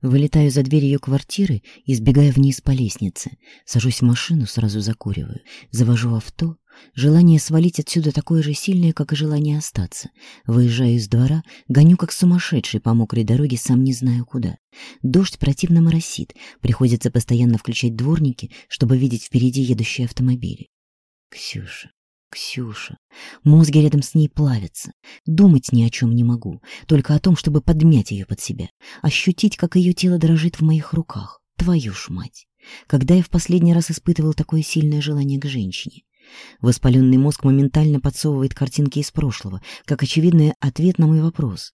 Вылетаю за дверь ее квартиры и сбегаю вниз по лестнице. Сажусь в машину, сразу закуриваю. Завожу авто. Желание свалить отсюда такое же сильное, как и желание остаться. Выезжаю из двора, гоню как сумасшедший по мокрой дороге, сам не знаю куда. Дождь противно моросит. Приходится постоянно включать дворники, чтобы видеть впереди едущие автомобили. Ксюша, Ксюша. Мозги рядом с ней плавятся. Думать ни о чем не могу, только о том, чтобы подмять ее под себя, ощутить, как ее тело дрожит в моих руках. Твою ж мать! Когда я в последний раз испытывал такое сильное желание к женщине? Воспаленный мозг моментально подсовывает картинки из прошлого, как очевидный ответ на мой вопрос.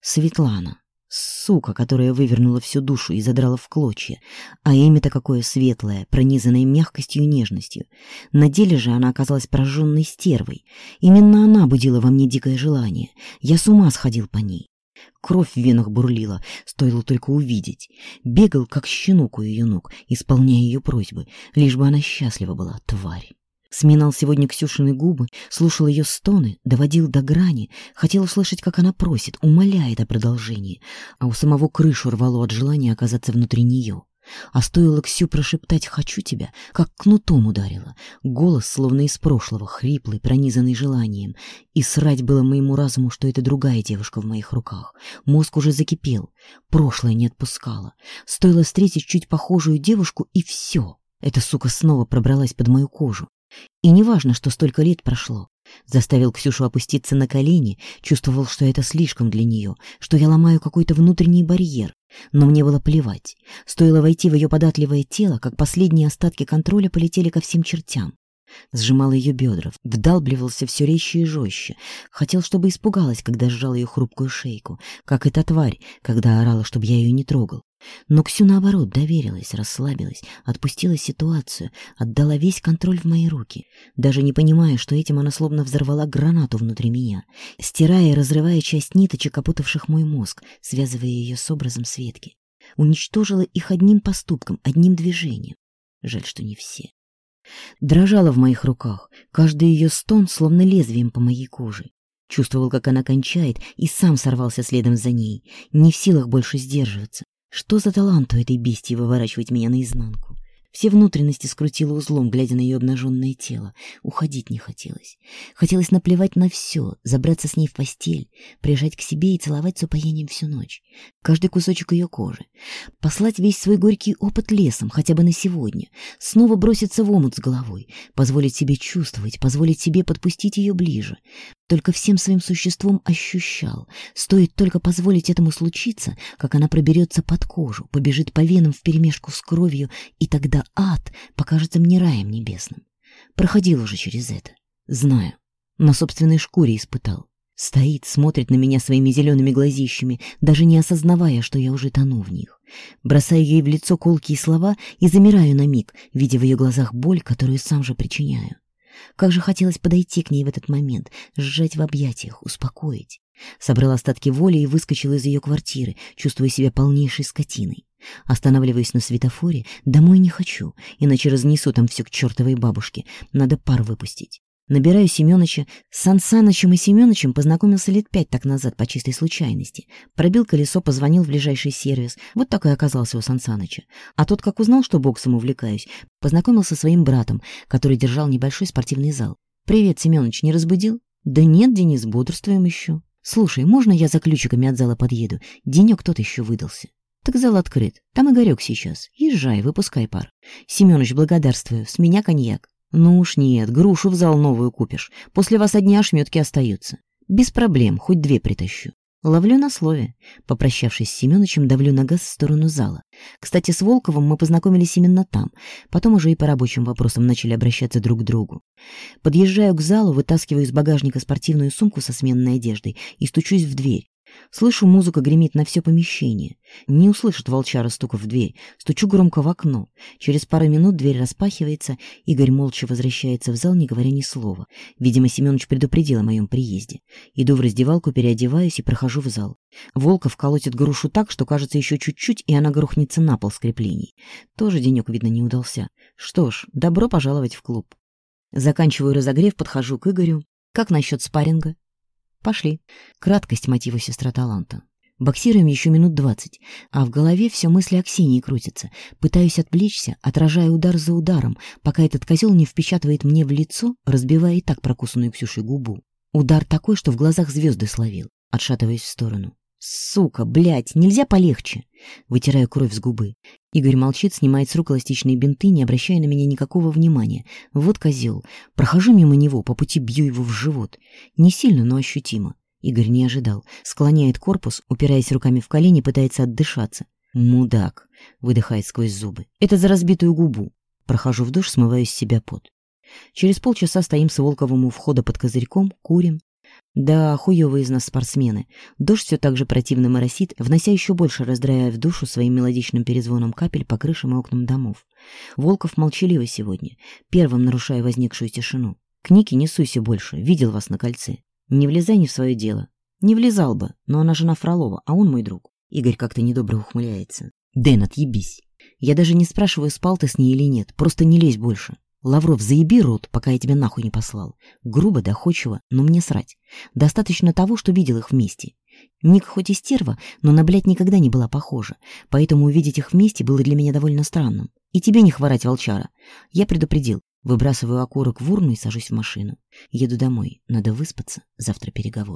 Светлана. Сука, которая вывернула всю душу и задрала в клочья. А имя-то какое светлое, пронизанное мягкостью и нежностью. На деле же она оказалась прожженной стервой. Именно она будила во мне дикое желание. Я с ума сходил по ней. Кровь в венах бурлила, стоило только увидеть. Бегал, как щенок у ее ног, исполняя ее просьбы, лишь бы она счастлива была, тварь. Сминал сегодня Ксюшины губы, слушал ее стоны, доводил до грани, хотел услышать, как она просит, умоляет о продолжении, а у самого крышу рвало от желания оказаться внутри нее. А стоило Ксю прошептать «хочу тебя», как кнутом ударило, Голос, словно из прошлого, хриплый, пронизанный желанием. И срать было моему разуму, что это другая девушка в моих руках. Мозг уже закипел, прошлое не отпускало. Стоило встретить чуть похожую девушку, и все. Эта сука снова пробралась под мою кожу, и неважно, что столько лет прошло. Заставил Ксюшу опуститься на колени, чувствовал, что это слишком для нее, что я ломаю какой-то внутренний барьер. Но мне было плевать. Стоило войти в ее податливое тело, как последние остатки контроля полетели ко всем чертям. Сжимал ее бедра, вдалбливался все резче и жестче. Хотел, чтобы испугалась, когда сжал ее хрупкую шейку, как эта тварь, когда орала, чтобы я ее не трогал. Но Ксю, наоборот, доверилась, расслабилась, отпустила ситуацию, отдала весь контроль в мои руки, даже не понимая, что этим она словно взорвала гранату внутри меня, стирая и разрывая часть ниточек, опутавших мой мозг, связывая ее с образом Светки. Уничтожила их одним поступком, одним движением. Жаль, что не все. Дрожала в моих руках, каждый ее стон словно лезвием по моей коже. Чувствовал, как она кончает, и сам сорвался следом за ней, не в силах больше сдерживаться. Что за талант у этой бестии выворачивать меня наизнанку? Все внутренности скрутило узлом, глядя на ее обнаженное тело. Уходить не хотелось. Хотелось наплевать на все, забраться с ней в постель, прижать к себе и целовать с упоением всю ночь. Каждый кусочек ее кожи. Послать весь свой горький опыт лесом, хотя бы на сегодня. Снова броситься в омут с головой. Позволить себе чувствовать, позволить себе подпустить ее ближе только всем своим существом ощущал. Стоит только позволить этому случиться, как она проберется под кожу, побежит по венам вперемешку с кровью, и тогда ад покажется мне раем небесным. Проходил уже через это. Знаю. На собственной шкуре испытал. Стоит, смотрит на меня своими зелеными глазищами, даже не осознавая, что я уже тону в них. Бросаю ей в лицо колкие слова и замираю на миг, видя в ее глазах боль, которую сам же причиняю. Как же хотелось подойти к ней в этот момент, сжать в объятиях, успокоить. Собрал остатки воли и выскочил из ее квартиры, чувствуя себя полнейшей скотиной. Останавливаясь на светофоре, домой не хочу, иначе разнесу там все к чертовой бабушке, надо пар выпустить. Набираю Семёныча. С Сан Санычем и Семёнычем познакомился лет пять так назад по чистой случайности. Пробил колесо, позвонил в ближайший сервис. Вот такой оказался у Сан Саныча. А тот, как узнал, что боксом увлекаюсь, познакомился со своим братом, который держал небольшой спортивный зал. «Привет, Семёныч, не разбудил?» «Да нет, Денис, бодрствуем еще. Слушай, можно я за ключиками от зала подъеду? Денек тот еще выдался». Так зал открыт. Там Игорек сейчас. Езжай, выпускай пар. Семёныч, благодарствую. С меня коньяк. Ну уж нет, грушу в зал новую купишь. После вас одни ошметки остаются. Без проблем, хоть две притащу. Ловлю на слове. Попрощавшись с Семёнычем, давлю на газ в сторону зала. Кстати, с Волковым мы познакомились именно там. Потом уже и по рабочим вопросам начали обращаться друг к другу. Подъезжаю к залу, вытаскиваю из багажника спортивную сумку со сменной одеждой и стучусь в дверь. Слышу, музыка гремит на все помещение. Не услышит волчара стука в дверь. Стучу громко в окно. Через пару минут дверь распахивается. Игорь молча возвращается в зал, не говоря ни слова. Видимо, Семенович предупредил о моем приезде. Иду в раздевалку, переодеваюсь и прохожу в зал. Волков колотит грушу так, что кажется еще чуть-чуть, и она грохнется на пол скреплений. Тоже денек, видно, не удался. Что ж, добро пожаловать в клуб. Заканчиваю разогрев, подхожу к Игорю. Как насчет спарринга? Пошли. Краткость мотива сестра таланта. Боксируем еще минут двадцать, а в голове все мысли о Ксении крутятся. Пытаюсь отвлечься, отражая удар за ударом, пока этот козел не впечатывает мне в лицо, разбивая и так прокусанную Ксюшей губу. Удар такой, что в глазах звезды словил, отшатываясь в сторону. «Сука, блядь, нельзя полегче!» Вытираю кровь с губы. Игорь молчит, снимает с рук эластичные бинты, не обращая на меня никакого внимания. Вот козел. Прохожу мимо него, по пути бью его в живот. Не сильно, но ощутимо. Игорь не ожидал. Склоняет корпус, упираясь руками в колени, пытается отдышаться. «Мудак!» — выдыхает сквозь зубы. «Это за разбитую губу!» Прохожу в душ, смываю с себя пот. Через полчаса стоим с Волковым у входа под козырьком, курим. Да, хуёвые из нас спортсмены. Дождь все так же противно моросит, внося еще больше раздражая в душу своим мелодичным перезвоном капель по крышам и окнам домов. Волков молчаливый сегодня, первым нарушая возникшую тишину. К Нике не суйся больше, видел вас на кольце. Не влезай ни в свое дело. Не влезал бы, но она жена Фролова, а он мой друг. Игорь как-то недобро ухмыляется. Дэн, отъебись. Я даже не спрашиваю, спал ты с ней или нет, просто не лезь больше. Лавров, заеби рот, пока я тебя нахуй не послал. Грубо, доходчиво, но мне срать. Достаточно того, что видел их вместе. Ник хоть и стерва, но на блядь никогда не была похожа, поэтому увидеть их вместе было для меня довольно странным. И тебе не хворать, волчара. Я предупредил. Выбрасываю окурок в урну и сажусь в машину. Еду домой. Надо выспаться. Завтра переговор.